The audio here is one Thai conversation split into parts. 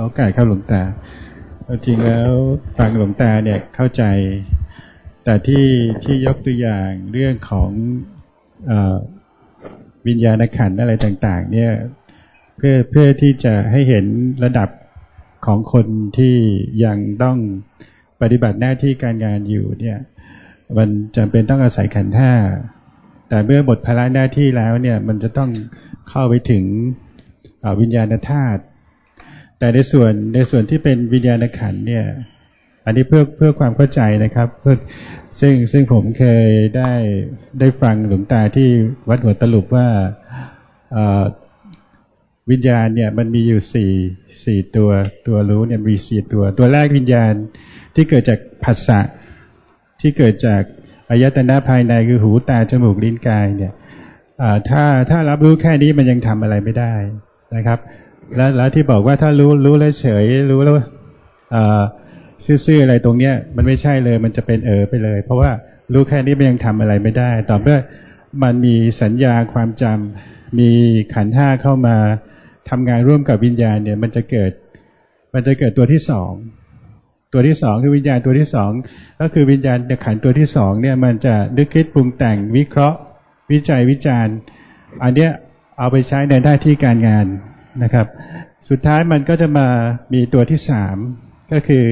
โอกาสเข้าหลวงตาจริงแล้วฟังหลวงตาเนี่ยเข้าใจ แต่ที่ที่ยกตัวอย่างเรื่องของอวิญญาณขันอะไรต่าง ๆ เนี่ย เพื่อเพื่อที่จะให้เห็นระดับของคนที่ยังต้องปฏิบัติหน้าที่การงานอยู่เนี่ย มันจำเป็นต้องอาศัยขันท่าแต่เมื่อหมดภาระหน้าที่แล้วเนี่ย มันจะต้องเข้าไปถึงวิญญาณธาตุ แต่ในส่วนในส่วนที่เป็นวิญญาณขันเนี่ย อันนี้เพื่อเพื่อความเข้าใจนะครับเพื่อซึ่งซึ่งผมเคยได้ได้ฟังหลวงตาที่วัดหัวตลุบว่าวิญญาณเนี่ยมันมีอยู่สี่สี่ตัวตัวรู้เนี่ยมีสี่ตัว ตัวแรกวิญญาณที่เกิดจากผัสสะที่เกิดจากอายตนะภายในคือหูตาจมูกลิ้นกายเนี่ยถ้าถ้ารับรู้แค่นี้มันยังทำอะไรไม่ได้นะครับ แล้วแล้วที่บอกว่าถ้ารู้รู้แล้วเฉย รู้แล้วซื่อๆอะไรตรงเนี้ย มันไม่ใช่เลย มันจะเป็นเออไปเลย เพราะว่ารู้แค่นี้มันยังทำอะไรไม่ได้ ต่อเมื่อมันมีสัญญาความจำมีขันห้าเข้ามาทำงานร่วมกับวิญญาณเนี่ย มันจะเกิด มันจะเกิดตัวที่สองตัวที่สองคือวิญญาณตัวที่สองก็คือวิญญาณขันตัวที่สองเนี่ยมันจะนึกคิดปรุงแต่งวิเคราะห์ วิจัยวิจารณ์ อันเนี้ยเอาไปใช้ในหน้าที่การงาน นะครับ สุดท้ายมันก็จะมามีตัวที่สามก็คือ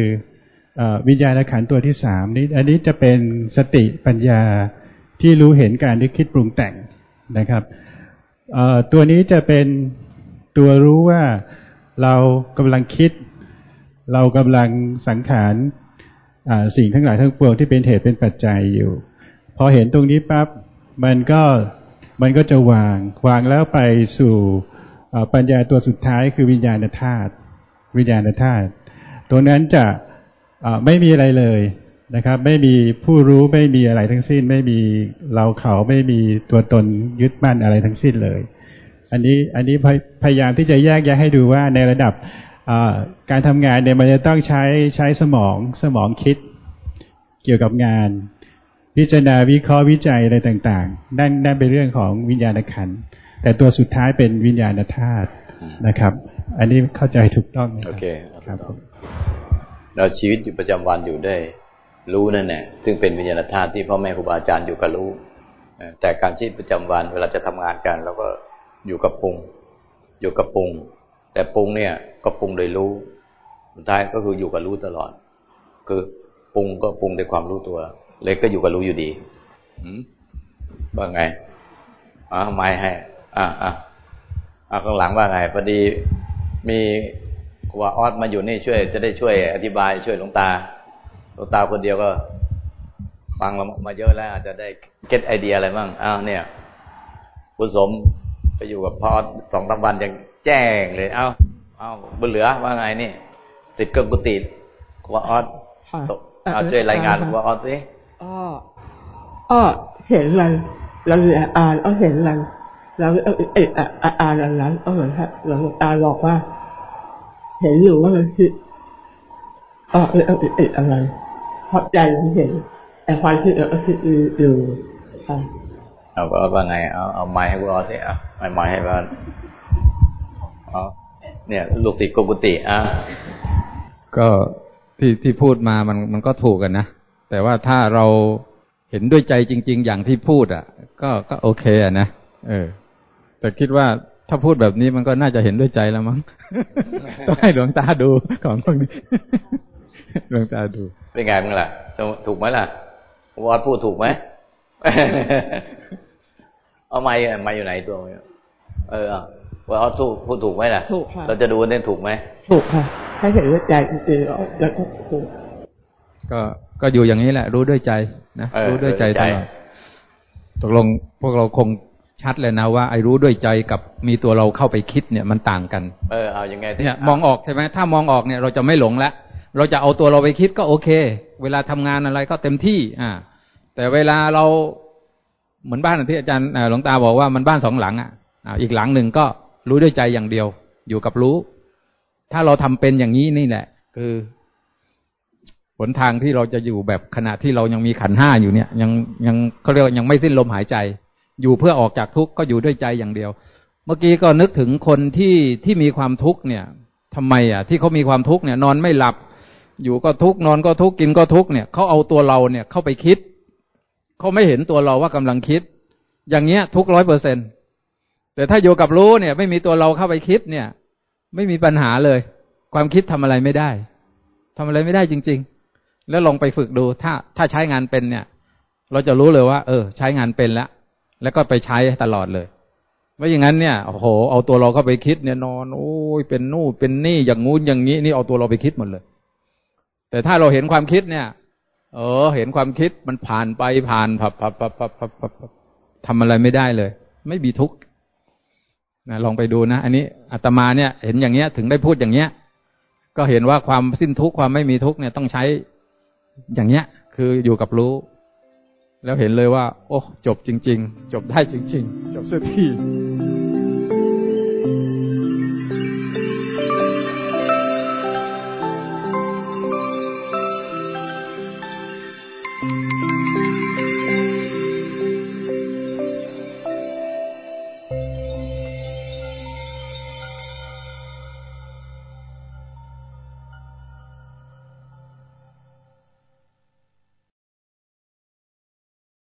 วิญญาณขันตัวที่สามนี้อันนี้จะเป็นสติปัญญาที่รู้เห็นการนึกคิดปรุงแต่งนะครับตัวนี้จะเป็นตัวรู้ว่าเรากำลังคิด เรากำลังสังขารสิ่งทั้งหลายทั้งปวงที่เป็นเหตุเป็นปัจจัยอยู่ พอเห็นตรงนี้ปั๊บมันก็มันก็จะวาง วางแล้วไปสู่ ปัญญาตัวสุดท้ายคือวิญญาณธาตุวิญญาณธาตุตัวนั้นจะไม่มีอะไรเลยนะครับ ไม่มีผู้รู้ไม่มีอะไรทั้งสิ้น ไม่มีเราเขาไม่มีตัวตนยึดมั่นอะไรทั้งสิ้นเลย อันนี้อันนี้พยายามที่จะแยกแยะให้ดูว่าในระดับการทำงานเนี่ยมันจะต้องใช้ใช้สมองสมองคิดเกี่ยวกับงาน พิจารณาวิเคราะห์วิจัยอะไรต่าง ๆ นั่นนั่นเป็นเรื่องของวิญญาณขัน แต่ตัวสุดท้ายเป็นวิญญาณธาตุนะครับ อันนี้เข้าใจถูกต้องโอเคครับเราชีวิตอยู่ประจำวันอยู่ได้รู้นั่นแหละซึ่งเป็นวิญญาณธาตุที่พ่อแม่ครูบาอาจารย์อยู่กับรู้แต่การชีวิตประจำวันเวลาจะทำงานกันเราก็อยู่กับปรุง อยู่กับปรุง แต่ปรุงเนี่ยก็ปรุงโดยรู้สุดท้ายก็คืออยู่กับรู้ตลอด คือปรุงก็ปรุงด้วยความรู้ตัว เล็กก็อยู่กับรู้อยู่ดีว่าไงอ๋อไม่ให้ อ่าอ่าอ่าข้างหลังว่าไงพอดีมีว่าออสมาอยู่นี่ช่วย จะได้ช่วย อธิบายช่วยหลวงตาหลวงตาคนเดียวก็ ฟังมาเยอะแล้ว อาจจะได้เก็ตไอเดียอะไรบ้างอ้าวเนี่ยคุณสมไปอยู่กับพ่อสองสามวันยังแจ้งเลย เอ้า เอ้าบุญเหลือว่าไงนี่ ติดเกินกุฏิว่าออสเอาช่วยรายงานว่าออสสิอ้ออ้อเห็นมันเราเรียนอ่านเอาเห็นมัน เราเออเอออ่านอันนั้นเออฮะหลวงตาบอกว่า เห็นอยู่ว่ามันคืออ๋อเออเออเอออะไรเพราะใจมันเห็นแต่ความคิดเออคืออยู่เอาว่าไงเอาเอาไม้ให้กูเอาสิเอาไม้ไม้ให้ว่าเนี่ย ลูกศิษย์กกุติอะก็ที่ที่พูดมามันมันก็ถูกกันนะแต่ว่าถ้าเราเห็นด้วยใจจริง ๆ อย่างที่พูดอะ ก็ก็โอเคอะนะเออ แต่คิดว่าถ้าพูดแบบนี้มันก็น่าจะเห็นด้วยใจแล้วมั้งต้องให้หลวงตาดูของพวกนี้หลวงตาดู เป็นไงมึงล่ะถูกไหมล่ะวอดพูดถูกไหมเอาไม้ไม้อยู่ไหนตัวเออว่าเอาถูกพูดถูกไหมล่ะถูกค่ะเราจะดูเน้นถูกไหมถูกค่ะให้เห็นด้วยใจจริงๆแล้วก็ถูกก็ก็อยู่อย่างนี้แหละ รู้ด้วยใจนะรู้ด้วยใจตลอดตกลงพวกเราคง ชัดเลยนะว่าไอ้รู้ด้วยใจกับมีตัวเราเข้าไปคิดเนี่ยมันต่างกัน เออเอาอยัางไงเนี่ยมองออกใช่ไหมถ้ามองออกเนี่ยเราจะไม่หลงแล้วเราจะเอาตัวเราไปคิดก็โอเค เวลาทำงานอะไรก็เต็มที่ อ่า แต่เวลาเราเหมือนบ้านที่อาจารย์หลวงตาบอกว่ามันบ้านสองหลังอะอีกหลังหนึ่งก็รู้ด้วยใจอย่างเดียว อยู่กับรู้ ถ้าเราทำเป็นอย่างนี้นี่แหละ คือหนทางที่เราจะอยู่แบบขณะที่เรายังมีขันห้าอยู่เนี่ย ยังยังเขาเรียกยังไม่สิ้นลมหายใจ อยู่เพื่อออกจากทุกข์ก็อยู่ด้วยใจอย่างเดียว เมื่อกี้ก็นึกถึงคนที่ที่มีความทุกข์เนี่ยทำไมอะที่เขามีความทุกข์เนี่ย นอนไม่หลับ อยู่ก็ทุกข์นอนก็ทุกข์กินก็ทุกข์เนี่ยเขาเอาตัวเราเนี่ยเข้าไปคิดเขาไม่เห็นตัวเราว่ากำลังคิด อย่างเงี้ยทุกร้อยเปอร์เซ็นแต่ถ้าอยู่กับรู้เนี่ย ไม่มีตัวเราเข้าไปคิดเนี่ย ไม่มีปัญหาเลย ความคิดทำอะไรไม่ได้ทำอะไรไม่ได้จริง ๆ แล้วลองไปฝึกดูถ้าถ้าใช้งานเป็นเนี่ย เราจะรู้เลยว่า เออ ใช้งานเป็นแล้ว แล้วก็ไปใช้ตลอดเลยไม่อย่างนั้นเนี่ยโอ้โหเอาตัวเราเข้าไปคิดเนี่ยนอนโอ้ยเป็นนู่นเป็นนี่อย่างงู้นอย่างนี้นี่เอาตัวเราไปคิดหมดเลย แต่ถ้าเราเห็นความคิดเนี่ย เออ เห็นความคิดมันผ่านไปผ่านพับพับพับพับพับพับทำอะไรไม่ได้เลย ไม่มีทุกข์นะลองไปดูนะ อันนี้อาตมาเนี่ย เห็นอย่างเงี้ย ถึงได้พูดอย่างเงี้ย ก็เห็นว่าความสิ้นทุกข์ความไม่มีทุกข์เนี่ยต้องใช้อย่างเงี้ย คืออยู่กับรู้ แล้วเห็นเลยว่า โอ้จบจริง ๆ จบได้จริง ๆ จบสักที